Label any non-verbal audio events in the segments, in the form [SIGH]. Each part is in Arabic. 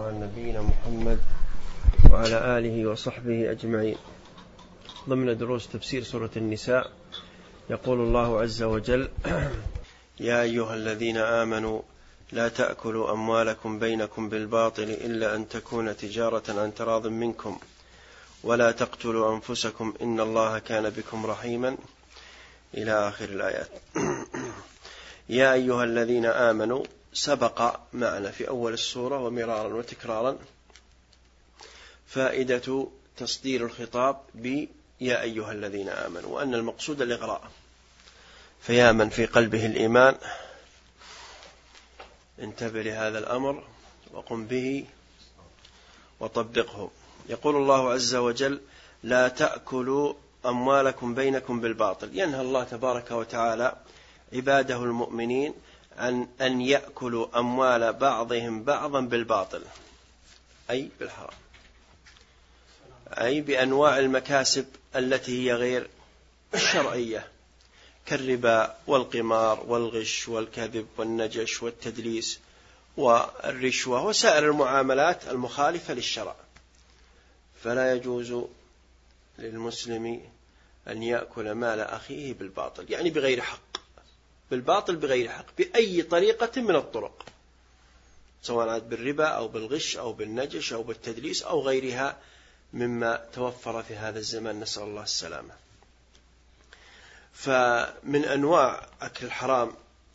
عن نبينا محمد وعلى آله وصحبه أجمعين. ضمن دروس تفسير سورة النساء يقول الله عز وجل [CLEARS THROAT] يا أيها الذين آمنوا لا تأكلوا أموالكم بينكم بالباطل إلا أن تكون تجارة عن تراض منكم ولا تقتلوا أنفسكم إن الله كان بكم رحيما. إلى آخر الآيات. [CLEARS THROAT] يا أيها الذين آمنوا سبق معنا في أول السورة ومرارا وتكرارا فائدة تصدير الخطاب ب يا أيها الذين آمنوا وأن المقصود الإغراء فيا من في قلبه الإيمان انتبه لهذا الأمر وقم به وطبقه. يقول الله عز وجل لا تأكلوا أموالكم بينكم بالباطل. ينهى الله تبارك وتعالى عباده المؤمنين عن أن يأكلوا أموال بعضهم بعضا بالباطل. أي بالحرام. أي بأنواع المكاسب التي هي غير الشرعية كالربا والقمار والغش والكذب والنجش والتدليس والرشوة وسائر المعاملات المخالفة للشرع. فلا يجوز للمسلم أن يأكل مال أخيه بالباطل. يعني بغير حق. بالباطل بغير حق بأي طريقة من الطرق. سواء بالربا أو بالغش أو بالنجش أو بالتدليس أو غيرها مما توفر في هذا الزمان. نسأل الله السلامة. فمن أنواع أكل الحرام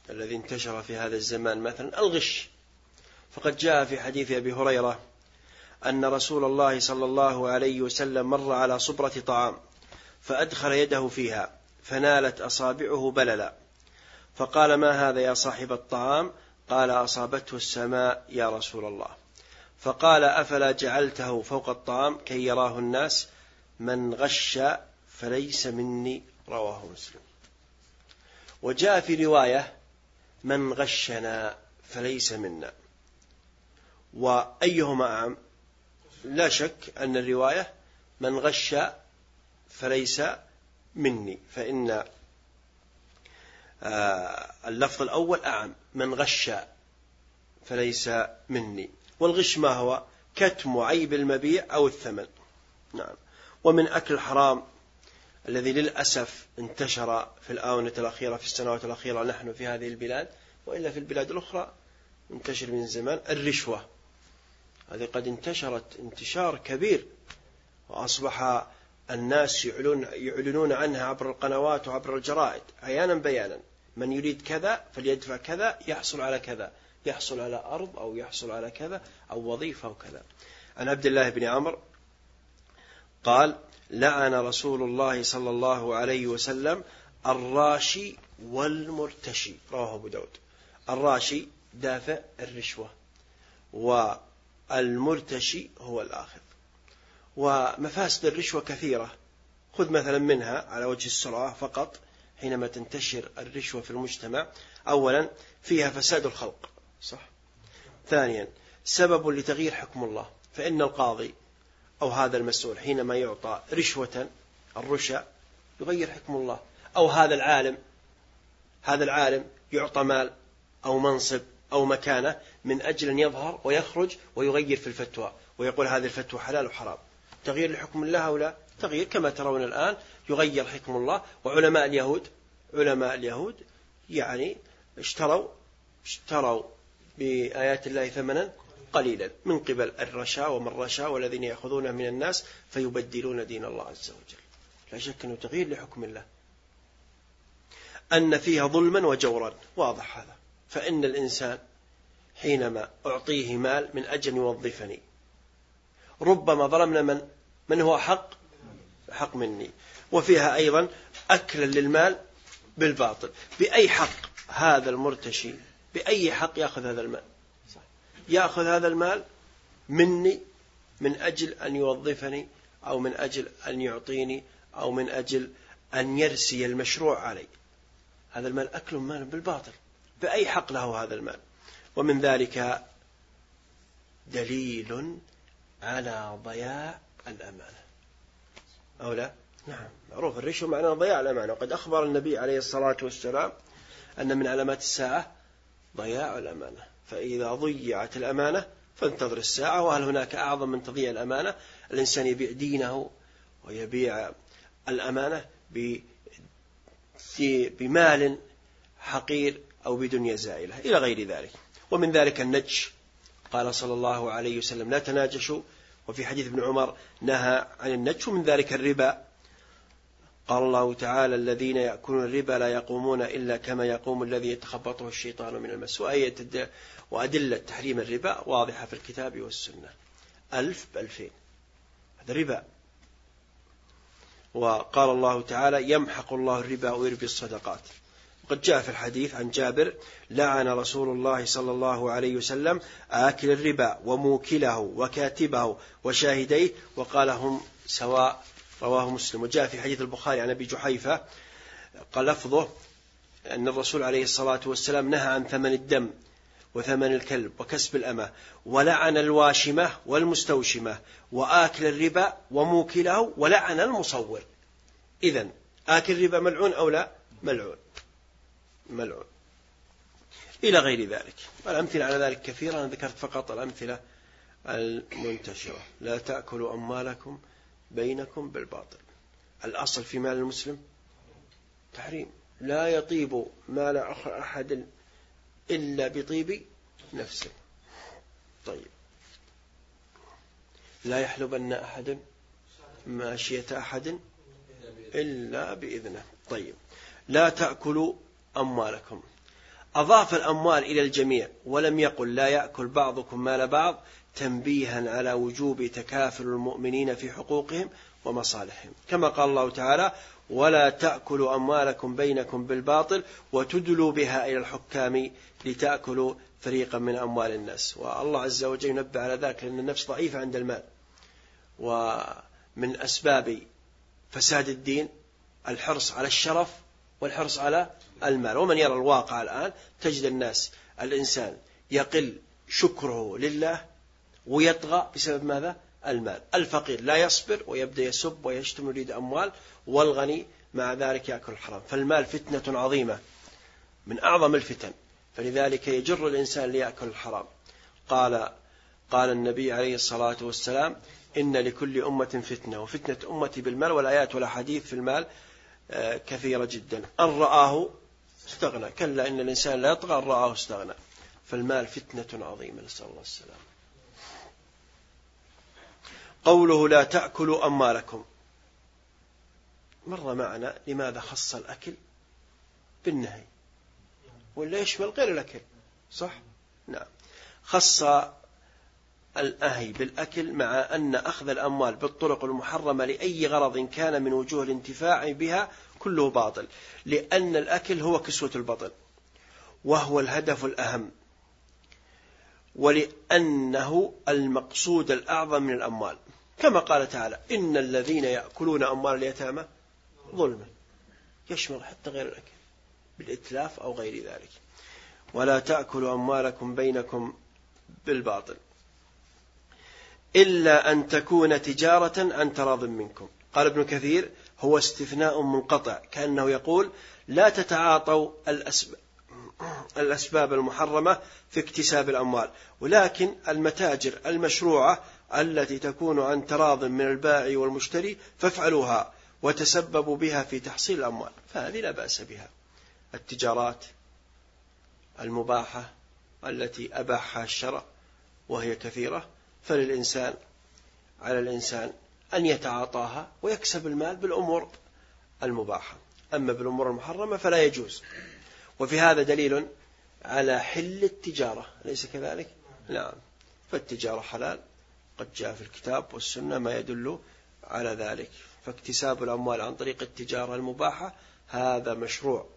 الذي انتشر في هذا الزمان مثلا الغش. فقد جاء في حديث أبي هريرة أن رسول الله صلى الله عليه وسلم مر على صبرة طعام فأدخل يده فيها فنالت أصابعه بللا. فقال ما هذا يا صاحب الطعام؟ قال أصابته السماء يا رسول الله. فقال أفلا جعلته فوق الطعام كي يراه الناس؟ من غش فليس مني رواه مسلم. وجاء في رواية من غشنا فليس منا. وأيهما أعم؟ لا شك أن الرواية من غش فليس مني فإن اللفظ الأول أعم من غش فليس مني. والغش ما هو؟ كتم عيب المبيع أو الثمن. نعم. ومن أكل الحرام الذي للأسف انتشر في الآونة الأخيرة في السنوات الأخيرة نحن في هذه البلاد وإلا في البلاد الأخرى منتشر من زمان الرشوة. هذه قد انتشرت انتشار كبير وأصبح الناس يعلنون عنها عبر القنوات وعبر الجرائد عيانا بيانا. من يريد كذا فليدفع كذا يحصل على كذا. يحصل على أرض أو يحصل على كذا أو وظيفة أو كذا. عن عبد الله بن عمرو قال لعن رسول الله صلى الله عليه وسلم الراشي والمرتشي. رواه أبو داود. الراشي دافع الرشوة والمرتشي هو الآخذ ومفاسد الرشوة كثيرة. خذ مثلا منها على وجه السرعة فقط. حينما تنتشر الرشوة في المجتمع أولا فيها فساد الخلق. صح. ثانيا سبب لتغيير حكم الله. فإن القاضي أو هذا المسؤول حينما يعطى رشوة الرشا يغير حكم الله. أو هذا العالم هذا العالم يعطى مال أو منصب أو مكانة من أجل أن يظهر ويخرج ويغير في الفتوى ويقول هذه الفتوى حلال وحرام. تغيير لحكم الله أو لا؟ تغيير كما ترون الآن يغير حكم الله وعلماء اليهود علماء اليهود يعني اشتروا اشتروا بآيات الله ثمنا قليلا من قبل الرشا ومن رشا والذين يأخذون من الناس فيبدلون دين الله عز وجل. لا شك أنه تغيير لحكم الله. أن فيها ظلما وجورا واضح هذا. فإن الإنسان حينما أعطيه مال من أجل يوظفني ربما ظلمنا من من هو حق؟ حق مني. وفيها أيضا أكلا للمال بالباطل. بأي حق هذا المرتشي؟ بأي حق يأخذ هذا المال؟ يأخذ هذا المال مني من أجل أن يوظفني أو من أجل أن يعطيني أو من أجل أن يرسي المشروع علي. هذا المال أكل مال بالباطل. بأي حق له هذا المال؟ ومن ذلك دليل على ضياع الأمانة. أو لا؟ نعم. معروف الرشوة معناه ضياع الأمانة وقد أخبر النبي عليه الصلاة والسلام أن من علامات الساعة ضياع الأمانة فإذا ضيعت الأمانة فانتظر الساعة وهل هناك أعظم من تضيع الأمانة؟ الإنسان يبيع دينه ويبيع الأمانة بمال حقير أو بدنيا زائلة إلى غير ذلك. ومن ذلك النج قال صلى الله عليه وسلم لا تناجشوا وفي حديث ابن عمر نهى عن النج ومن ذلك الربا. قال الله تعالى الذين يأكلون الربا لا يقومون إلا كما يقوم الذي يتخبطه الشيطان من المس. وأدلة تحريم الربا واضحة في الكتاب والسنة. ألف بألفين. هذا ربا. وقال الله تعالى يمحق الله الربا ويربي الصدقات. قد جاء في الحديث عن جابر لعن رسول الله صلى الله عليه وسلم آكل الربا وموكله وكاتبه وشاهديه وقال هم سواء رواه مسلم. وجاء في حديث البخاري عن أبي جحيفة قال لفظه أن الرسول عليه الصلاة والسلام نهى عن ثمن الدم وثمن الكلب وكسب الأمة ولعن الواشمة والمستوشمة وآكل الربا وموكله ولعن المصور. إذا آكل الربا ملعون أو لا؟ ملعون. ملعون. إلى غير ذلك. والأمثلة على ذلك كثيرة أنا ذكرت فقط الأمثلة المنتشرة. لا تأكلوا أموالكم بينكم بالباطل. الأصل في مال المسلم تحريم. لا يطيب مال أحد إلا بطيب نفسه. طيب. لا يحلبن أحد ماشية أحد إلا بإذنه. طيب. لا تأكلوا أموالكم. أضاف الأموال إلى الجميع ولم يقل لا يأكل بعضكم مال بعض تنبيها على وجوب تكافل المؤمنين في حقوقهم ومصالحهم. كما قال الله تعالى ولا تأكلوا أموالكم بينكم بالباطل وتدلوا بها إلى الحكام لتأكلوا فريقا من أموال الناس. والله عز وجل ينبه على ذلك لأن النفس ضعيفة عند المال. ومن أسباب فساد الدين الحرص على الشرف والحرص على المال. ومن يرى الواقع الآن تجد الناس الإنسان يقل شكره لله ويطغى بسبب ماذا؟ المال. الفقير لا يصبر ويبدأ يسب ويشتم ويريد أموال والغني مع ذلك يأكل الحرام. فالمال فتنة عظيمة من أعظم الفتن فلذلك يجر الإنسان ليأكل الحرام. قال قال النبي عليه الصلاة والسلام إن لكل أمة فتنة وفتنة أمتي بالمال والآيات والأحاديث في المال كثيرة جدا. أن رآه استغنى. كلا إن الإنسان لا يطغى أن رآه استغنى. فالمال فتنة عظيمة نسأل الله السلام قوله لا تأكلوا أموالكم. مر معنا لماذا خص الأكل بالنهي؟ ولا يشمل غير الأكل صح؟ نعم. خص الأهي بالأكل مع أن أخذ الأموال بالطرق المحرمة لأي غرض كان من وجوه الانتفاع بها كله باطل لأن الأكل هو كسوة البطن وهو الهدف الأهم ولأنه المقصود الأعظم من الأموال. كما قال تعالى إن الذين يأكلون أموال اليتامى ظلما يشمل حتى غير الأكل بالإتلاف أو غير ذلك. ولا تأكلوا أموالكم بينكم بالباطل. إلا أن تكون تجارة عن تراض منكم. قال ابن كثير هو استثناء منقطع كأنه يقول لا تتعاطوا الأسباب الأسباب المحرمة في اكتساب الأموال ولكن المتاجر المشروعة التي تكون عن تراض من البائع والمشتري فافعلوها وتسببوا بها في تحصيل الأموال. فهذه لا بأس بها. التجارات المباحة التي أباحها الشرع وهي كثيرة فللإنسان على الإنسان أن يتعاطاها ويكسب المال بالأمور المباحة. أما بالأمور المحرمة فلا يجوز. وفي هذا دليل على حل التجارة. أليس كذلك؟ نعم. فالتجارة حلال. قد جاء في الكتاب والسنة ما يدل على ذلك. فاكتساب الأموال عن طريق التجارة المباحة هذا مشروع.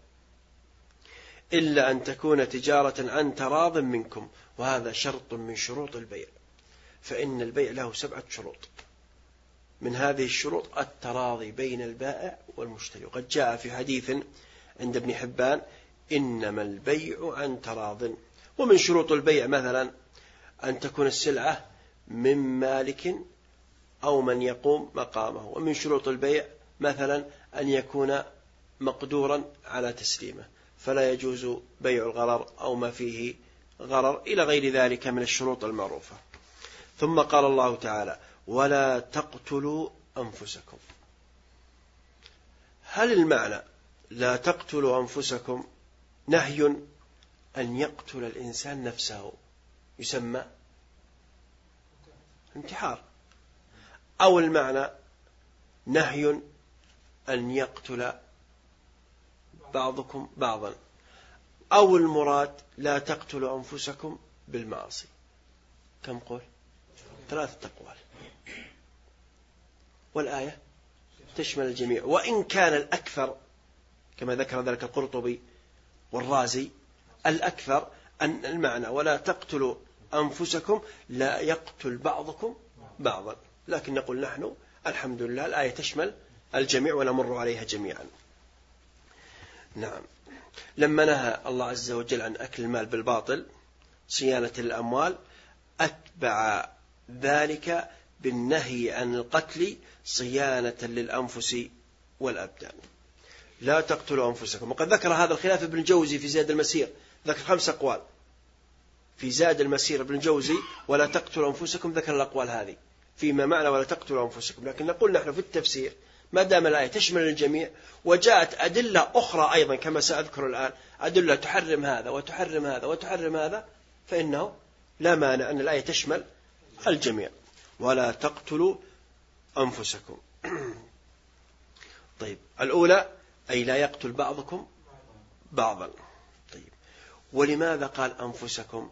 إلا أن تكون تجارة عن تراض منكم وهذا شرط من شروط البيع. فإن البيع له سبعة شروط. من هذه الشروط التراضي بين البائع والمشتري. وقد جاء في حديث عند ابن حبان إنما البيع عن تراض. ومن شروط البيع مثلا أن تكون السلعة من مالك أو من يقوم مقامه. ومن شروط البيع مثلا أن يكون مقدورا على تسليمه. فلا يجوز بيع الغرر أو ما فيه غرر إلى غير ذلك من الشروط المعروفة. ثم قال الله تعالى ولا تقتلوا أنفسكم. هل المعنى لا تقتلوا أنفسكم نهي أن يقتل الإنسان نفسه؟ يسمى انتحار. أو المعنى نهي أن يقتل بعضكم بعضا. أو المراد لا تقتلوا أنفسكم بالمعاصي كم قول؟ ثلاثة أقوال والآية تشمل الجميع. وإن كان الأكثر كما ذكر ذلك القرطبي والرازي الأكثر أن المعنى ولا تقتلوا أنفسكم لا يقتل بعضكم بعضا. لكن نقول نحن الحمد لله الآية تشمل الجميع ونمر عليها جميعا. نعم. لما نهى الله عز وجل عن أكل المال بالباطل صيانة الأموال أتبع ذلك بالنهي عن القتل صيانة للأنفس والأبدان. لا تقتلوا أنفسكم. وقد ذكر هذا الخلاف ابن الجوزي في زاد المسير. ذكر خمس أقوال. في زاد المسير ابن الجوزي ولا تقتلوا أنفسكم ذكر الأقوال هذه. فيما معنى ولا تقتلوا أنفسكم. لكن نقول نحن في التفسير ما دام الآية تشمل الجميع وجاءت أدلة أخرى أيضا كما سأذكر الآن أدلة تحرم هذا وتحرم هذا وتحرم هذا فإنه لا مانع أن الآية تشمل الجميع. ولا تقتلوا أنفسكم. [CLEARS THROAT] طيب الأولى أي لا يقتل بعضكم بعضا. طيب ولماذا قال أنفسكم؟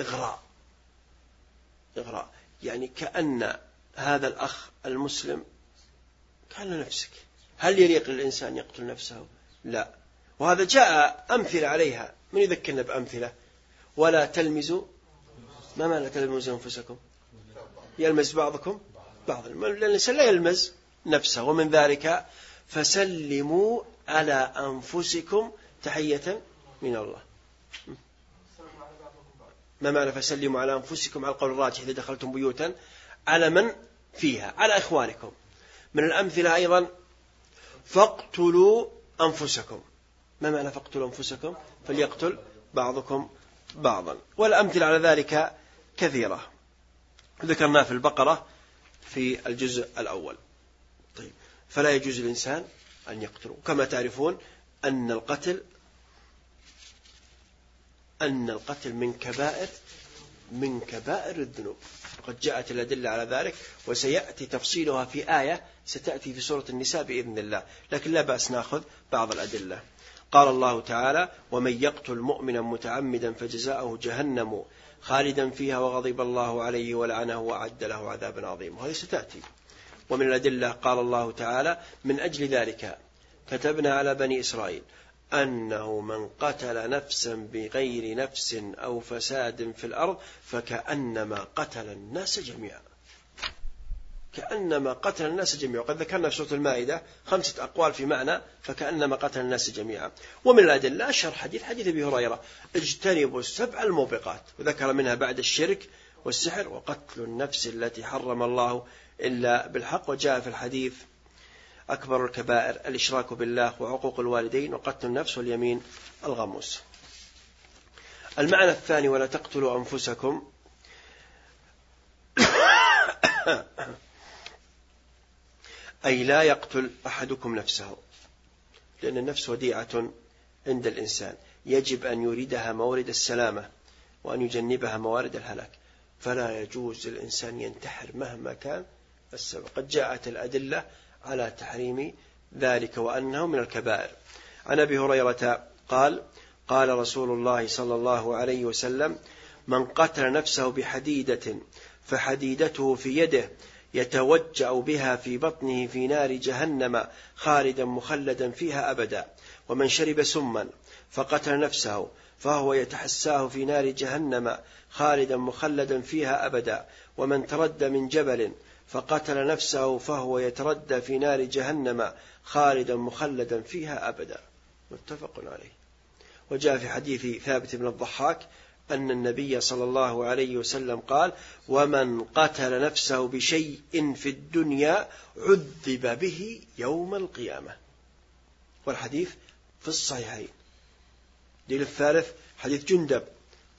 إغراء. إغراء. يعني كأن هذا الأخ المسلم قال نفسك هل يليق للإنسان يقتل نفسه؟ لا. وهذا جاء أمثلة عليها. من يذكرنا بأمثلة؟ ولا تلمزوا ما معنى تلمزوا أنفسكم؟ يلمز بعضكم؟ بعض. الإنسان لا يلمز نفسه. ومن ذلك فسلموا على أنفسكم تحية من الله. ما معنى فسلموا على أنفسكم؟ على القول الراجح إذا دخلتم بيوتا. على من فيها؟ على إخوانكم. من الأمثلة أيضا فاقتلوا أنفسكم. ما معنى فاقتلوا أنفسكم؟ فليقتل بعضكم بعضا. والأمثلة على ذلك كثيرة. ذكرنا في البقرة في الجزء الأول. طيب. فلا يجوز للإنسان أن يقتلوا كما تعرفون أن القتل أن القتل من كبائر من كبائر الذنوب. قد جاءت الأدلة على ذلك وسيأتي تفصيلها في آية ستأتي في سورة النساء بإذن الله. لكن لا بأس نأخذ بعض الأدلة. قال الله تعالى ومن يقتل مؤمنا متعمدا فجزاؤه جهنم خالدا فيها وغضب الله عليه ولعنه وأعد له عذابا عظيما. وهذه ستأتي. ومن الأدلة قال الله تعالى من أجل ذلك كتبنا على بني إسرائيل أنه من قتل نفسا بغير نفس أو فساد في الأرض فكأنما قتل الناس جميعا. كأنما قتل الناس جميعا. وقد ذكرنا في سورة المائدة خمسة أقوال في معنى فكأنما قتل الناس جميعا. ومن الأدلة أشهر حديث حديث أبي هريرة. اجتنبوا السبع الموبقات. وذكر منها بعد الشرك والسحر وقتل النفس التي حرم الله إلا بالحق. وجاء في الحديث أكبر الكبائر الإشراك بالله وعقوق الوالدين وقتل النفس واليمين الغموس. المعنى الثاني ولا تقتلوا أنفسكم. [COUGHS] أي لا يقتل أحدكم نفسه لأن النفس وديعة عند الإنسان. يجب أن يريدها مورد السلامة وأن يجنبها موارد الهلاك. فلا يجوز للإنسان ينتحر مهما كان. السبب قد جاءت الأدلة على تحريم ذلك وأنه من الكبائر. عن أبي هريرة قال قال رسول الله صلى الله عليه وسلم من قتل نفسه بحديدة فحديدته في يده يتوجأ بها في بطنه في نار جهنم خالدا مخلدا فيها أبدا. ومن شرب سما فقتل نفسه فهو يتحساه في نار جهنم خالدا مخلدا فيها أبدا. ومن ترد من جبل فقتل نفسه فهو يتردى في نار جهنم خالدا مخلدا فيها أبدا. متفق عليه. وجاء في حديث ثابت بن الضحاك أن النبي صلى الله عليه وسلم قال ومن قتل نفسه بشيء في الدنيا عذب به يوم القيامة. والحديث في الصحيحين. دليل الثالث حديث جندب.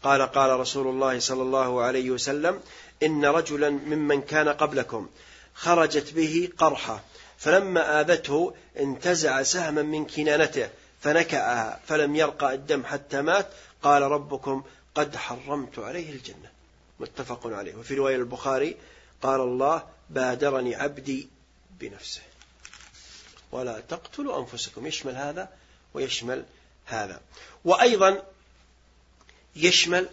قال قال رسول الله صلى الله عليه وسلم إن رجلا ممن كان قبلكم خرجت به قرحة فلما آذته انتزع سهما من كنانته فنكأها فلم يرقى الدم حتى مات. قال ربكم قد حرمت عليه الجنة. متفق عليه. وفي رواية البخاري قال الله بادرني عبدي بنفسه. ولا تقتلوا أنفسكم. يشمل هذا ويشمل هذا. وأيضا يشمل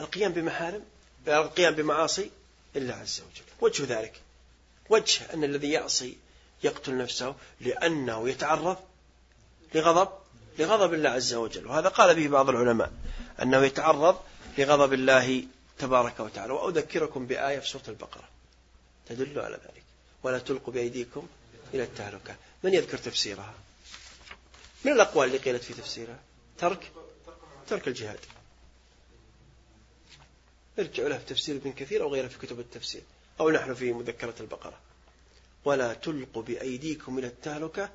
القيام بمحارم القيام بمعاصي الله عز وجل. وجه ذلك. وجه أن الذي يعصي يقتل نفسه لأنه يتعرض لغضب. لغضب الله عز وجل. وهذا قال به بعض العلماء أنه يتعرض لغضب الله تبارك وتعالى. وأذكركم بآية في سورة البقرة. تدل على ذلك. ولا تلقوا بأيديكم إلى التهلكة. من يذكر تفسيرها؟ من الأقوال اللي قيلت في تفسيرها؟ ترك؟ ترك الجهاد. ارجعوا له في تفسير ابن كثير أو غيره في كتب التفسير. أو نحن في مذكرة البقرة. ولا تلقوا بأيديكم إلى التهلكة.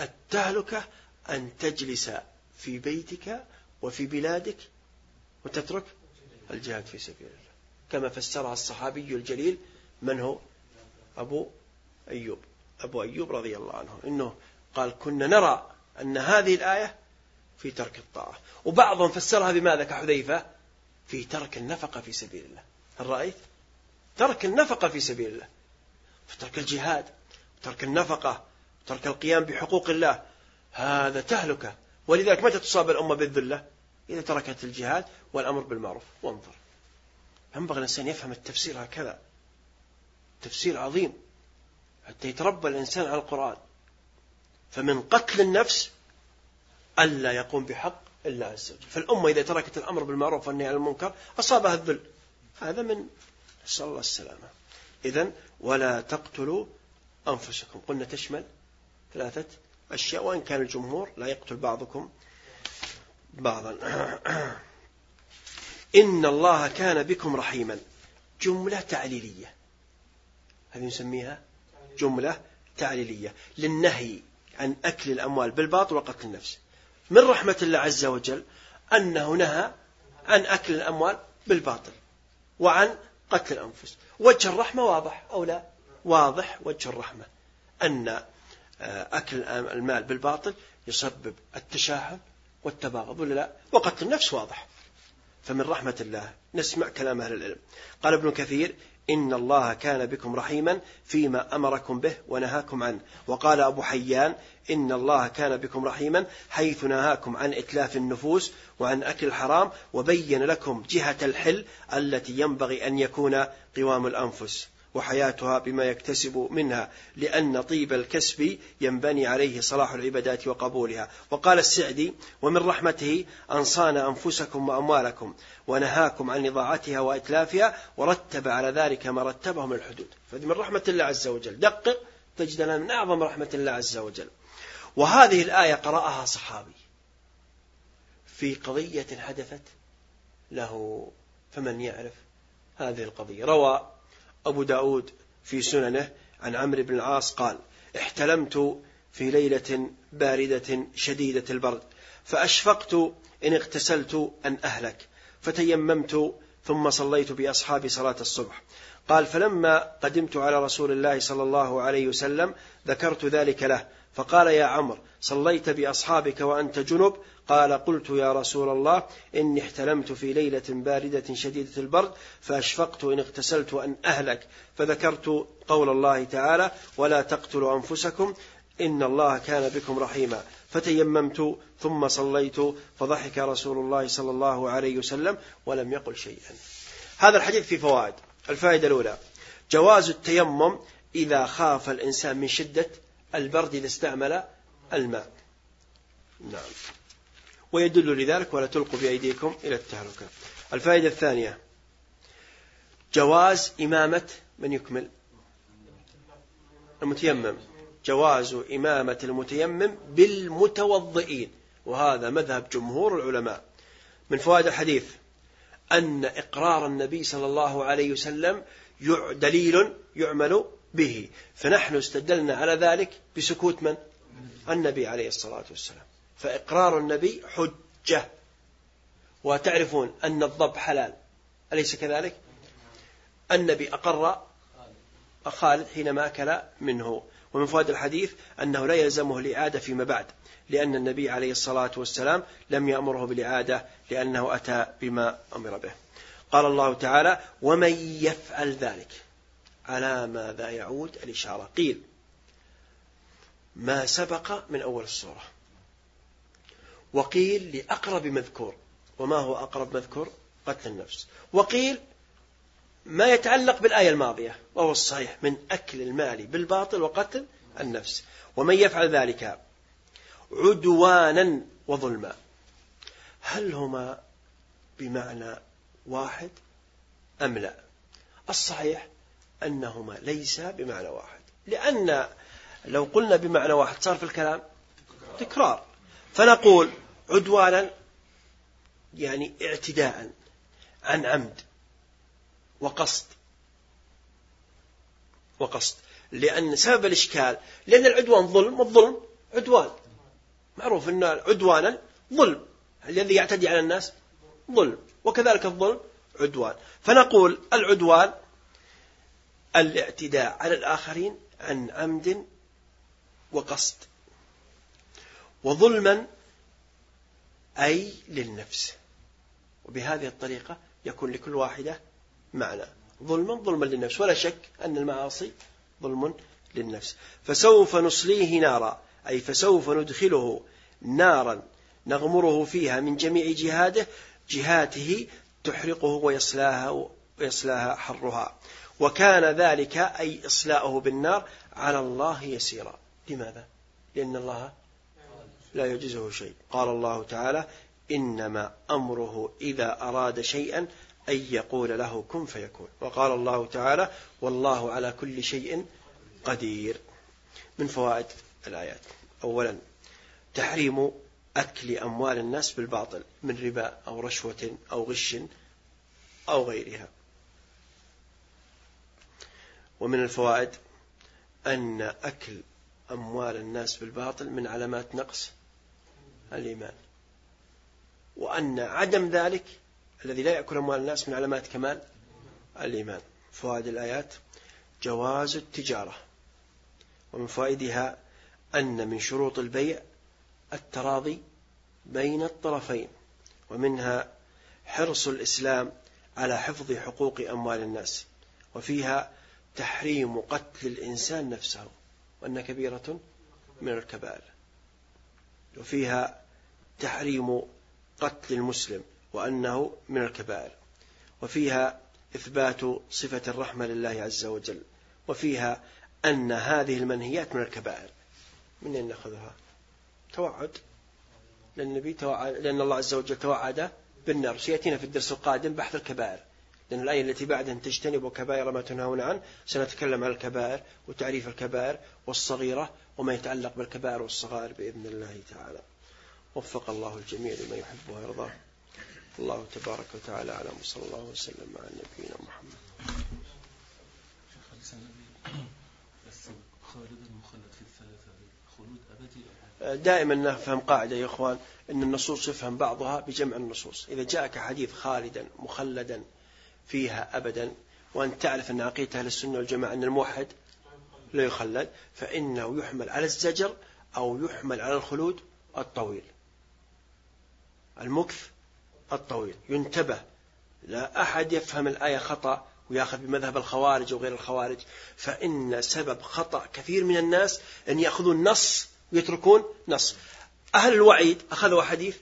التهلكة أن تجلس في بيتك وفي بلادك وتترك الجهاد في سبيل الله. كما فسرها الصحابي الجليل من هو؟ أبو أيوب. أبو أيوب رضي الله عنه. إنه قال كنا نرى أن هذه الآية في ترك الطاعة. وبعضهم فسرها بماذا؟ كحذيفة. في ترك النفقة في سبيل الله. هل رأيت؟ ترك النفقة في سبيل الله. فترك الجهاد ترك النفقة ترك القيام بحقوق الله. هذا تهلكة ولذلك متى تصاب الأمة بالذلة؟ إذا تركت الجهاد والأمر بالمعروف. وانظر. ينبغي الإنسان يفهم التفسير هكذا. تفسير عظيم. حتى يتربى الإنسان على القرآن. فمن قتل النفس ألا يقوم بحق الله عز وجل. فالأمة إذا تركت الأمر بالمعروف والنهي عن المنكر أصابها الذل. هذا من نسأل الله السلامة. إذا ولا تقتلوا أنفسكم. قلنا تشمل ثلاثة أشياء وإن كان الجمهور لا يقتل بعضكم بعضا. [CLEARS THROAT] إن الله كان بكم رحيما. جملة تعليلية. هذه نسميها جملة تعليلية. للنهي عن أكل الأموال بالباطل وقتل النفس. من رحمة الله عز وجل أنه نهى عن أكل الأموال بالباطل وعن قتل الأنفس. وجه الرحمة واضح أو لا؟ واضح وجه الرحمة. أن أكل المال بالباطل يسبب التشاحن والتباغض ولا لا؟ وقتل النفس واضح. فمن رحمة الله نسمع كلام أهل العلم. قال ابن كثير إن الله كان بكم رحيما فيما أمركم به ونهاكم عنه. وقال أبو حيان إن الله كان بكم رحيما حيث نهاكم عن إتلاف النفوس وعن أكل الحرام وبين لكم جهة الحل التي ينبغي أن يكون قوام الأنفس. وحياتها بما يكتسب منها لأن طيب الكسب ينبني عليه صلاح العبادات وقبولها. وقال السعدي ومن رحمته أن صان أنفسكم وأموالكم ونهاكم عن إضاعتها وإتلافها ورتب على ذلك ما رتبه من الحدود فهذه من رحمة الله عز وجل. دقق تجد من أعظم رحمة الله عز وجل. وهذه الآية قرأها صحابي. في قضية حدثت له فمن يعرف هذه القضية؟ روى أبو داود في سننه عن عمرو بن العاص قال احتلمت في ليلة باردة شديدة البرد فأشفقت إن اغتسلت أن أهلك فتيممت ثم صليت بأصحابي صلاة الصبح. قال فلما قدمت على رسول الله صلى الله عليه وسلم ذكرت ذلك له فقال يا عمرو صليت بأصحابك وأنت جنب؟ قال قلت يا رسول الله إني احتلمت في ليلة باردة شديدة البرد فأشفقت إن اغتسلت أن أهلك. فذكرت قول الله تعالى ولا تقتلوا أنفسكم إن الله كان بكم رحيما. فتيممت ثم صليت فضحك رسول الله صلى الله عليه وسلم ولم يقل شيئا. هذا الحديث في فوائد. الفائدة الأولى جواز التيمم إذا خاف الإنسان من شدة البرد إذا استعمل الماء. نعم. ويدل لذلك ولا تلقوا بأيديكم إلى التهلكة. الفائدة الثانية. جواز إمامة من يكمل؟ المتيمم. جواز إمامة المتيمم بالمتوضئين. وهذا مذهب جمهور العلماء. من فوائد الحديث. أن إقرار النبي صلى الله عليه وسلم دليل يعمل به. فنحن استدلنا على ذلك بسكوت من؟ النبي عليه الصلاة والسلام. فإقرار النبي حجة. وتعرفون أن الضب حلال. أليس كذلك؟ النبي أقر خالد حينما أكل منه. ومن فوائد الحديث أنه لا يلزمه الإعادة فيما بعد لأن النبي عليه الصلاة والسلام لم يأمره بالإعادة لأنه أتى بما أمر به. قال الله تعالى ومن يفعل ذلك على ماذا يعود الإشارة؟ قيل ما سبق من أول الصورة. وقيل لأقرب مذكور. وما هو أقرب مذكور؟ قتل النفس. وقيل ما يتعلق بالآية الماضية وهو الصحيح من أكل المال بالباطل وقتل النفس. ومن يفعل ذلك عدوانا وظلما. هل هما بمعنى واحد أم لا؟ الصحيح أنهما ليس بمعنى واحد. لأن لو قلنا بمعنى واحد صار في الكلام تكرار. فنقول عدوانا يعني اعتداء عن عمد وقصد. وقصد. لأن سبب الإشكال لأن العدوان ظلم والظلم عدوان. معروف أن عدوانا ظلم. الذي يعتدي على الناس؟ ظلم. وكذلك الظلم عدوان. فنقول العدوان الاعتداء على الآخرين عن عمد وقصد وظلما أي للنفس. وبهذه الطريقة يكون لكل واحدة معنى. ظلما ظلما للنفس. ولا شك أن المعاصي ظلم للنفس. فسوف نصليه نارا أي فسوف ندخله نارا نغمره فيها من جميع جهاده جهاته تحرقه ويصلاها ويصلاها حرها. وكان ذلك أي إصلاؤه بالنار على الله يسيرا. لماذا؟ لأن الله لا يجزه شيء. قال الله تعالى إنما أمره إذا أراد شيئا أن يقول له كن فيكون. وقال الله تعالى والله على كل شيء قدير. من فوائد الآيات. أولا تحريم أكل أموال الناس بالباطل من ربا أو رشوة أو غش أو غيرها. ومن الفوائد أن أكل أموال الناس بالباطل من علامات نقص الإيمان. وأن عدم ذلك الذي لا يأكل أموال الناس من علامات كمال الإيمان. فوائد الآيات جواز التجارة. ومن فوائدها أن من شروط البيع التراضي بين الطرفين. ومنها حرص الإسلام على حفظ حقوق أموال الناس. وفيها تحريم قتل الإنسان نفسه وأن كبيرة من الكبائر. وفيها تحريم قتل المسلم وأنه من الكبائر. وفيها إثبات صفة الرحمة لله عز وجل. وفيها أن هذه المنهيات من الكبائر. من أين نأخذها؟ توعد. لأن النبي توعد لأن الله عز وجل توعد بالنار. سيأتينا في الدرس القادم بحث الكبائر. لأن الآية التي بعدها تجتنبوا كبائر ما تنهون عنه سنتكلم عن الكبائر وتعريف الكبائر والصغيرة وما يتعلق بالكبائر والصغائر بإذن الله تعالى. وفق الله الجميع لما يحب ويرضاه الله تبارك وتعالى على صلى الله وسلم على نبينا محمد. دائما نفهم قاعدة يا إخوان أن النصوص يفهم بعضها بجمع النصوص. إذا جاءك حديث خالدا مخلدا فيها أبدا وأن تعرف أن عقيدة أهل السنة والجماعة أن الموحد لا يخلد فإنه يحمل على الزجر أو يحمل على الخلود الطويل. المكث الطويل. ينتبه لا أحد يفهم الآية خطأ ويأخذ بمذهب الخوارج وغير الخوارج فإن سبب خطأ كثير من الناس أن يأخذون نص ويتركون نص. أهل الوعيد أخذوا حديث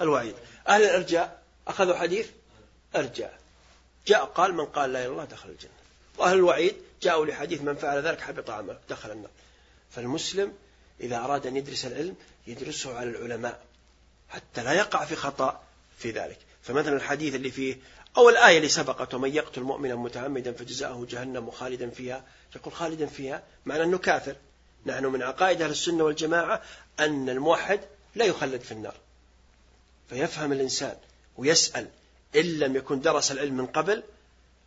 الوعيد أهل الإرجاء أخذوا حديث أرجاء جاء قال من قال لا إله إلا الله دخل الجنة. وأهل الوعيد جاءوا لحديث من فعل ذلك حبط عمله دخل النار. فالمسلم إذا أراد أن يدرس العلم يدرسه على العلماء حتى لا يقع في خطأ في ذلك. فمثلا الحديث اللي فيه أو الآية اللي سبقت ومن يقتل مؤمنا متعمدا فجزاؤه جهنم خالدا فيها يقول خالدا فيها معنى أنه كافر. نحن من عقائد أهل السنة والجماعة أن الموحد لا يخلد في النار. فيفهم الإنسان ويسأل إن لم يكن درس العلم من قبل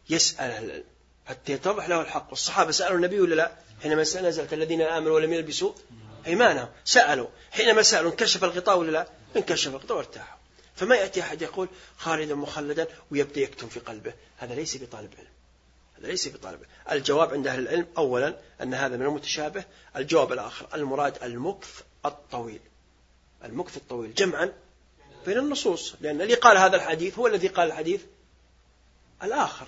يسأل أهل العلم. حتى يتضح له الحق. والصحابة سألوا النبي ولا لا؟ حينما نزلت الذين آمنوا ولم يلبسوا إيمانهم. سألوا. حينما سألوا انكشف الغطاء ولا لا؟ انكشف الغطاء وارتاحوا. فما يأتي أحد يقول خالدا مخلدا ويبدأ يكتم في قلبه. هذا ليس بطالب علم. هذا ليس بطالب علم. الجواب عند أهل العلم أولا أن هذا من المتشابه. الجواب الآخر المراد المكث الطويل. المكث الطويل. جمعا بين النصوص لأن اللي قال هذا الحديث هو الذي قال الحديث الآخر.